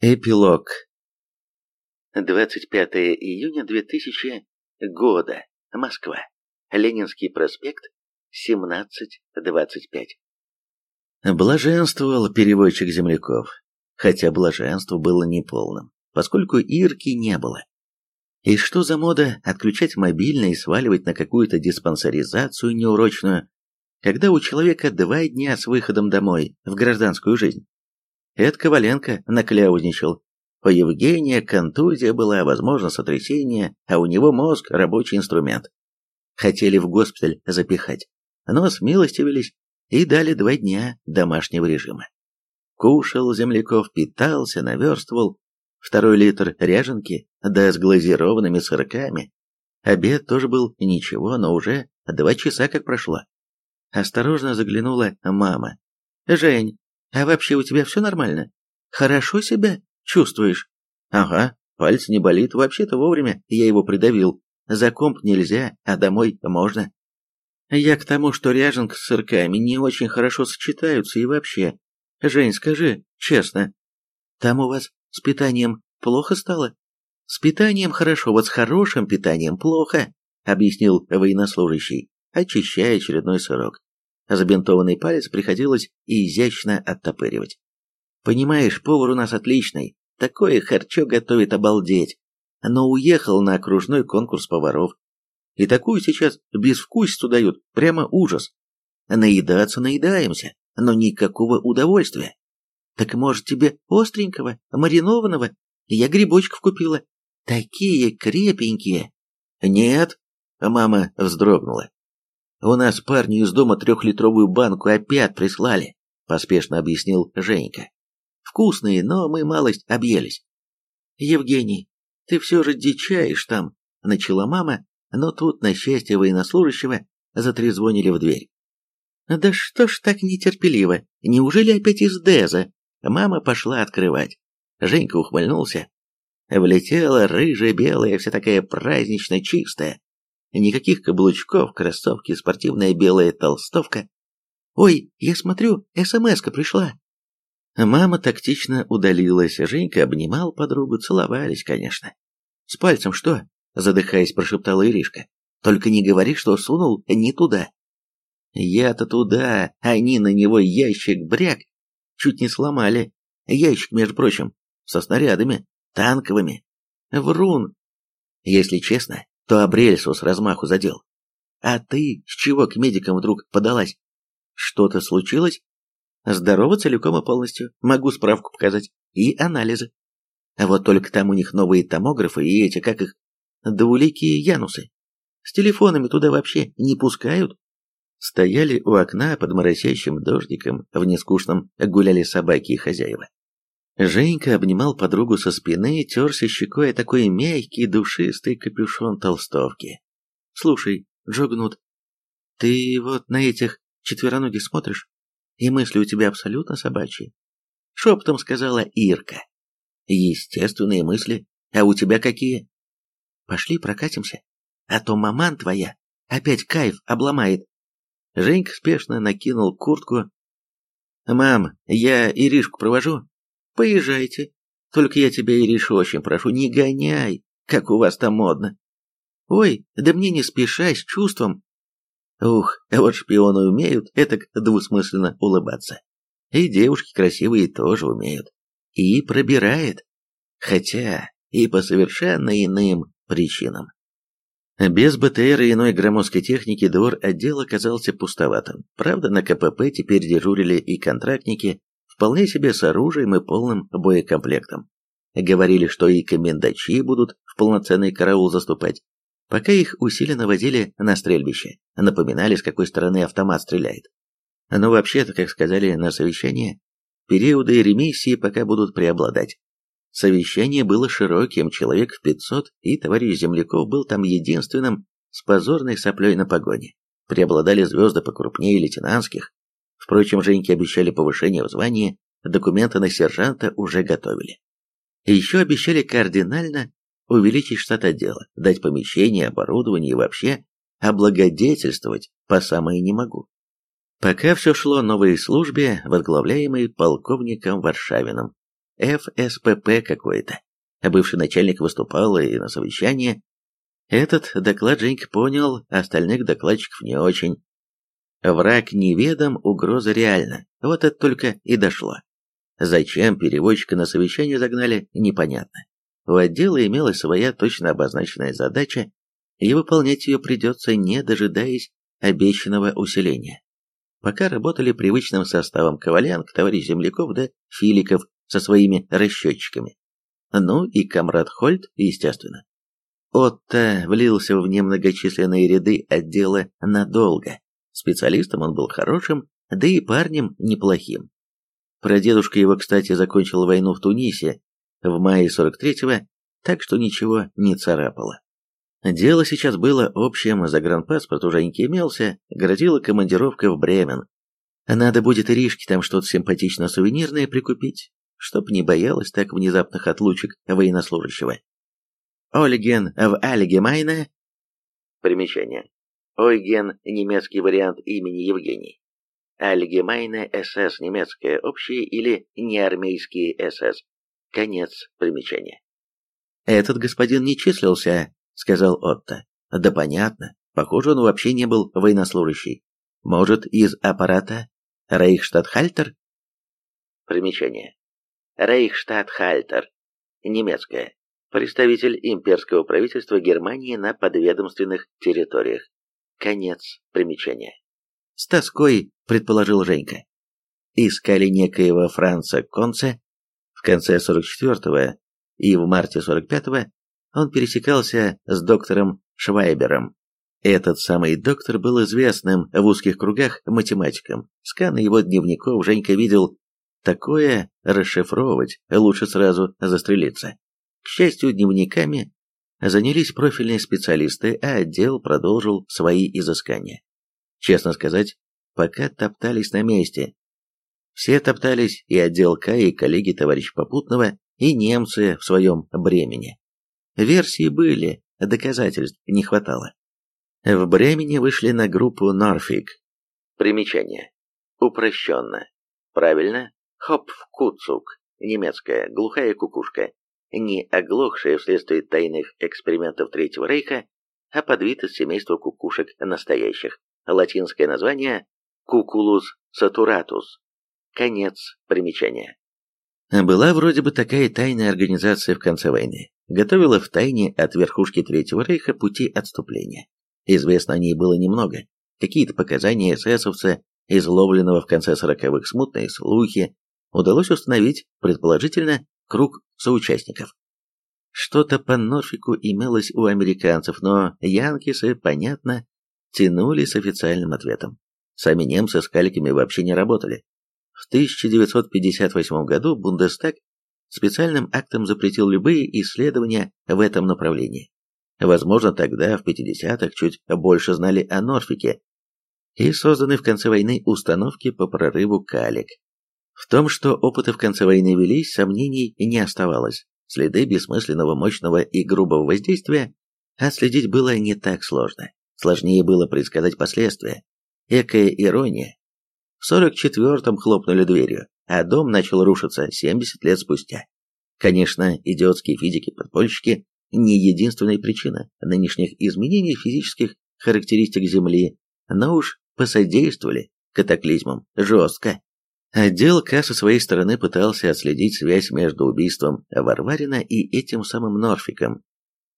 Эпилог. 25 июня 2000 года. Москва. Ленинский проспект, 17.25. Блаженствовал переводчик земляков, хотя блаженство было неполным, поскольку Ирки не было. И что за мода отключать мобильный и сваливать на какую-то диспансеризацию неурочную, когда у человека два дня с выходом домой в гражданскую жизнь? Это Коваленко накляузничал. У Евгения контузия была, возможно, сотрясение, а у него мозг – рабочий инструмент. Хотели в госпиталь запихать, но смилостивились и дали два дня домашнего режима. Кушал земляков, питался, наверстывал. Второй литр ряженки, да с глазированными сырками. Обед тоже был ничего, но уже два часа как прошло. Осторожно заглянула мама. «Жень, а вообще у тебя все нормально? Хорошо себя чувствуешь? Ага, палец не болит, вообще-то вовремя я его придавил. За комп нельзя, а домой можно. Я к тому, что ряженка с сырками не очень хорошо сочетаются и вообще. Жень, скажи честно, там у вас с питанием плохо стало? С питанием хорошо, вот с хорошим питанием плохо, объяснил военнослужащий, очищая очередной сырок. Забинтованный палец приходилось изящно оттопыривать. «Понимаешь, повар у нас отличный, такое харчо готовит обалдеть, но уехал на окружной конкурс поваров. И такую сейчас безвкусицу дают, прямо ужас. Наедаться наедаемся, но никакого удовольствия. Так может тебе остренького, маринованного? Я грибочков купила. Такие крепенькие. Нет, мама вздрогнула. «У нас парни из дома трехлитровую банку опять прислали», — поспешно объяснил Женька. «Вкусные, но мы малость объелись». «Евгений, ты все же дичаешь там», — начала мама, но тут, на счастье военнослужащего, затрезвонили в дверь. «Да что ж так нетерпеливо? Неужели опять из Деза?» Мама пошла открывать. Женька ухмыльнулся. Влетела рыжая, белая, вся такая празднично чистая. Никаких каблучков, кроссовки, спортивная белая толстовка. «Ой, я смотрю, СМС-ка пришла». Мама тактично удалилась, Женька обнимал подругу, целовались, конечно. «С пальцем что?» – задыхаясь, прошептала Иришка. «Только не говори, что сунул не туда». «Я-то туда, они на него ящик бряк. Чуть не сломали. Ящик, между прочим, со снарядами, танковыми. Врун. Если честно, то Абрельсу с размаху задел. А ты с чего к медикам вдруг подалась? Что-то случилось? Здорово целиком и полностью. Могу справку показать. И анализы. А вот только там у них новые томографы и эти, как их, двуликие янусы. С телефонами туда вообще не пускают. Стояли у окна под моросящим дождиком, в нескучном гуляли собаки и хозяева. Женька обнимал подругу со спины, терся щекой такой мягкий, душистый капюшон толстовки. «Слушай, Джогнут, ты вот на этих четвероногих смотришь, и мысли у тебя абсолютно собачьи?» Шепотом сказала Ирка. «Естественные мысли. А у тебя какие?» «Пошли прокатимся, а то маман твоя опять кайф обломает». Женька спешно накинул куртку. «Мам, я Иришку провожу?» Поезжайте. Только я тебя, Ириша, очень прошу, не гоняй, как у вас там модно. Ой, да мне не спеша, с чувством. Ух, вот шпионы умеют это двусмысленно улыбаться. И девушки красивые тоже умеют. И пробирает. Хотя и по совершенно иным причинам. Без БТР и иной громоздкой техники двор отдела оказался пустоватым. Правда, на КПП теперь дежурили и контрактники, вполне себе с оружием и полным боекомплектом. Говорили, что и комендачи будут в полноценный караул заступать. Пока их усиленно возили на стрельбище, напоминали, с какой стороны автомат стреляет. Но вообще-то, как сказали на совещании, периоды ремиссии пока будут преобладать. Совещание было широким, человек в 500, и товарищ Земляков был там единственным с позорной соплей на погоне. Преобладали звезды покрупнее лейтенантских, Впрочем, Женьке обещали повышение в звании, документы на сержанта уже готовили. Еще обещали кардинально увеличить штат отдела, дать помещение, оборудование и вообще облагодетельствовать по самое не могу. Пока все шло новой службе, возглавляемой полковником Варшавиным. ФСПП какой-то. Бывший начальник выступал и на совещании. Этот доклад Женька понял, остальных докладчиков не очень. Враг неведом, угроза реальна. Вот это только и дошло. Зачем переводчика на совещание загнали, непонятно. У отдела имелась своя точно обозначенная задача, и выполнять ее придется, не дожидаясь обещанного усиления. Пока работали привычным составом Коваленко, товарищ Земляков да Филиков со своими расчетчиками. Ну и комрад Хольт, естественно. Отто влился в немногочисленные ряды отдела надолго. Специалистом он был хорошим, да и парнем неплохим. Прадедушка его, кстати, закончил войну в Тунисе в мае 43-го, так что ничего не царапало. Дело сейчас было общим, загранпаспорт уже не имелся, грозила командировка в Бремен. Надо будет Иришке там что-то симпатично-сувенирное прикупить, чтоб не боялась так внезапных отлучек военнослужащего. Ольген в Альгемайне. Примечание. Ойген – немецкий вариант имени Евгений. Альгемайне СС – немецкое общее или неармейские СС. Конец примечания. Этот господин не числился сказал Отто. Да понятно. Похоже, он вообще не был военнослужащий. Может, из аппарата Рейхштадтхальтер? Примечание. Рейхштадтхальтер. Немецкое. Представитель имперского правительства Германии на подведомственных территориях. Конец примечания. С тоской, предположил Женька. Искали некоего Франца Конце в конце 44-го и в марте 45-го он пересекался с доктором Швайбером. Этот самый доктор был известным в узких кругах математиком. Сканы его дневников Женька видел. Такое расшифровывать лучше сразу застрелиться. К счастью, дневниками занялись профильные специалисты, а отдел продолжил свои изыскания. Честно сказать, пока топтались на месте. Все топтались, и отдел К, и коллеги товарища Попутного, и немцы в своем бремени. Версии были, доказательств не хватало. В Бремени вышли на группу Норфик. Примечание. Упрощенно. Правильно. Хопфкуцук. Немецкая глухая кукушка. Не оглохшая вследствие тайных экспериментов Третьего Рейха, а подвид из семейства кукушек настоящих. Латинское название Кукулус сатуратус. Конец примечания. Была вроде бы такая тайная организация в конце войны готовила в тайне от верхушки Третьего Рейха пути отступления. Известно о ней было немного. Какие-то показания эсэсовца, изловленного в конце сороковых смутные слухи, удалось установить, предположительно, круг соучастников. Что-то по Норфику имелось у американцев, но янкисы, понятно, тянули с официальным ответом. Сами немцы с каликами вообще не работали. В 1958 году Бундестаг специальным актом запретил любые исследования в этом направлении. Возможно, тогда, в 50-х, чуть больше знали о Норфике и созданы в конце войны установки по прорыву калик. В том, что опыты в конце войны велись, сомнений не оставалось. Следы бессмысленного, мощного и грубого воздействия отследить было не так сложно. Сложнее было предсказать последствия. Экая ирония. В 44-м хлопнули дверью, а дом начал рушиться 70 лет спустя. Конечно, идиотские физики-подпольщики не единственная причина нынешних изменений физических характеристик Земли, но уж посодействовали катаклизмам жестко. Отдел К со своей стороны пытался отследить связь между убийством Варварина и этим самым Норфиком.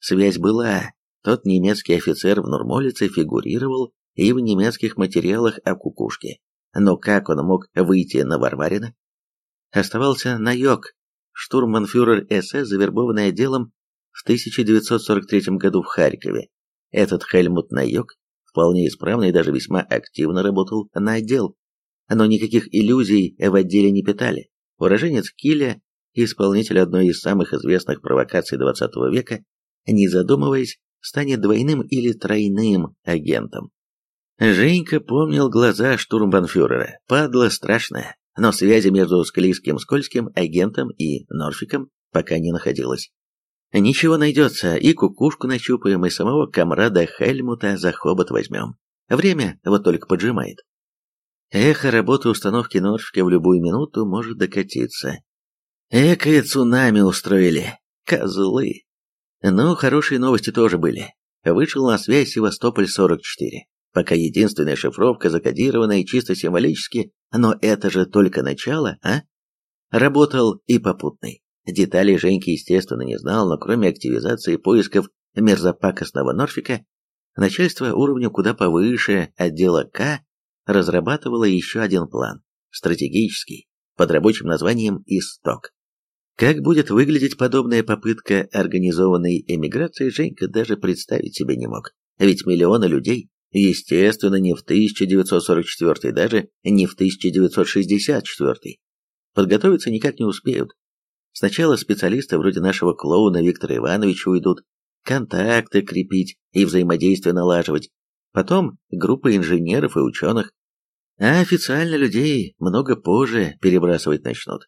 Связь была. Тот немецкий офицер в Нурмолице фигурировал и в немецких материалах о кукушке. Но как он мог выйти на Варварина? Оставался Найок, штурманфюрер СС, завербованный отделом в 1943 году в Харькове. Этот Хельмут Найок вполне исправно и даже весьма активно работал на отдел, но никаких иллюзий в отделе не питали. Уроженец Киля, исполнитель одной из самых известных провокаций XX века, не задумываясь, станет двойным или тройным агентом. Женька помнил глаза штурмбанфюрера. Падла страшная, но связи между склизким скользким агентом и Норфиком пока не находилось. Ничего найдется, и кукушку нащупаем, и самого комрада Хельмута за хобот возьмем. Время вот только поджимает. Эхо работы установки Норфика в любую минуту может докатиться. Экое цунами устроили. Козлы. Ну, хорошие новости тоже были. Вышел на связь Севастополь-44. Пока единственная шифровка закодированная чисто символически, но это же только начало, а? Работал и попутный. Деталей Женьки, естественно, не знал, но кроме активизации поисков мерзопакостного Норфика, начальство уровня куда повыше отдела К разрабатывало еще один план, стратегический, под рабочим названием «Исток». Как будет выглядеть подобная попытка организованной эмиграции, Женька даже представить себе не мог. Ведь миллионы людей, естественно, не в 1944, даже не в 1964, подготовиться никак не успеют. Сначала специалисты вроде нашего клоуна Виктора Ивановича уйдут, контакты крепить и взаимодействие налаживать, потом группа инженеров и ученых, а официально людей много позже перебрасывать начнут.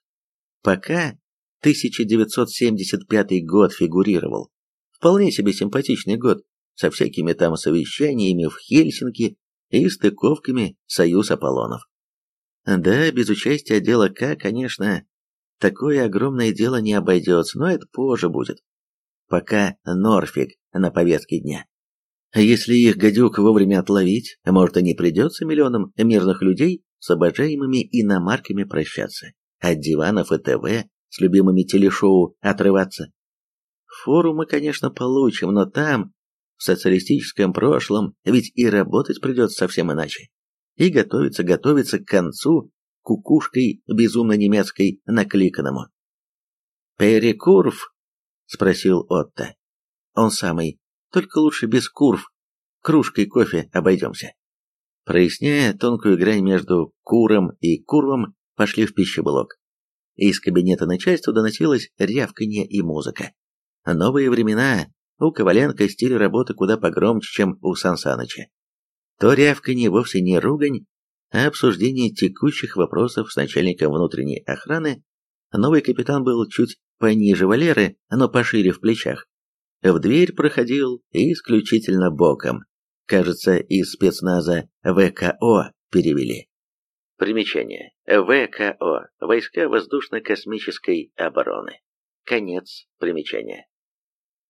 Пока 1975 год фигурировал. Вполне себе симпатичный год, со всякими там совещаниями в Хельсинки и стыковками «Союз Аполлонов». Да, без участия отдела К, конечно, такое огромное дело не обойдется, но это позже будет. Пока Норфик на повестке дня. Если их гадюк вовремя отловить, может и не придется миллионам мирных людей с обожаемыми иномарками прощаться. От диванов и ТВ с любимыми телешоу отрываться. Форумы, конечно, получим, но там, в социалистическом прошлом, ведь и работать придется совсем иначе. И готовиться, готовиться к концу кукушкой безумно немецкой накликанному. «Перекурв?» — спросил Отто. «Он самый, только лучше без курв, кружкой кофе обойдемся». Проясняя тонкую грань между куром и курвом, пошли в пищеблок. Из кабинета начальства доносилось рявканье и музыка. Новые времена, у Коваленко стиль работы куда погромче, чем у Сансаныча. То рявканье вовсе не ругань, а обсуждение текущих вопросов с начальником внутренней охраны. Новый капитан был чуть пониже Валеры, но пошире в плечах. В дверь проходил исключительно боком. Кажется, из спецназа ВКО перевели. Примечание. ВКО. Войска воздушно-космической обороны. Конец примечания.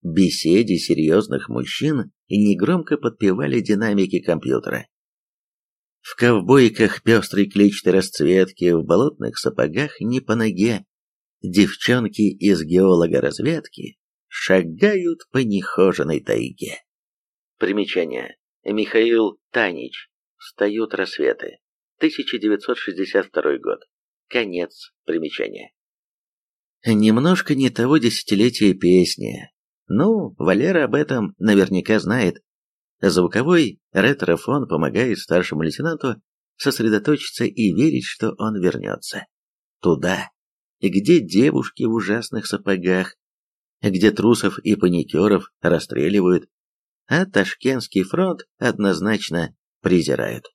Беседе серьезных мужчин негромко подпевали динамики компьютера. В ковбойках пестрой клетчатой расцветки, в болотных сапогах не по ноге, девчонки из геолога-разведки шагают по нехоженной тайге. Примечание. Михаил Танич. Встают рассветы. 1962 год. Конец примечания. Немножко не того десятилетия песни. Ну, Валера об этом наверняка знает. Звуковой ретрофон помогает старшему лейтенанту сосредоточиться и верить, что он вернется. Туда, где девушки в ужасных сапогах, где трусов и паникеров расстреливают, а Ташкентский фронт однозначно презирают.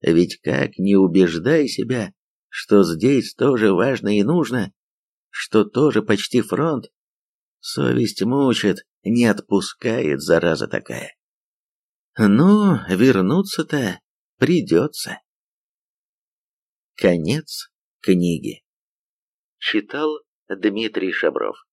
Ведь как не убеждай себя, что здесь тоже важно и нужно, что тоже почти фронт, совесть мучит, не отпускает, зараза такая. Ну, вернуться-то придется. Конец книги. Читал Дмитрий Шабров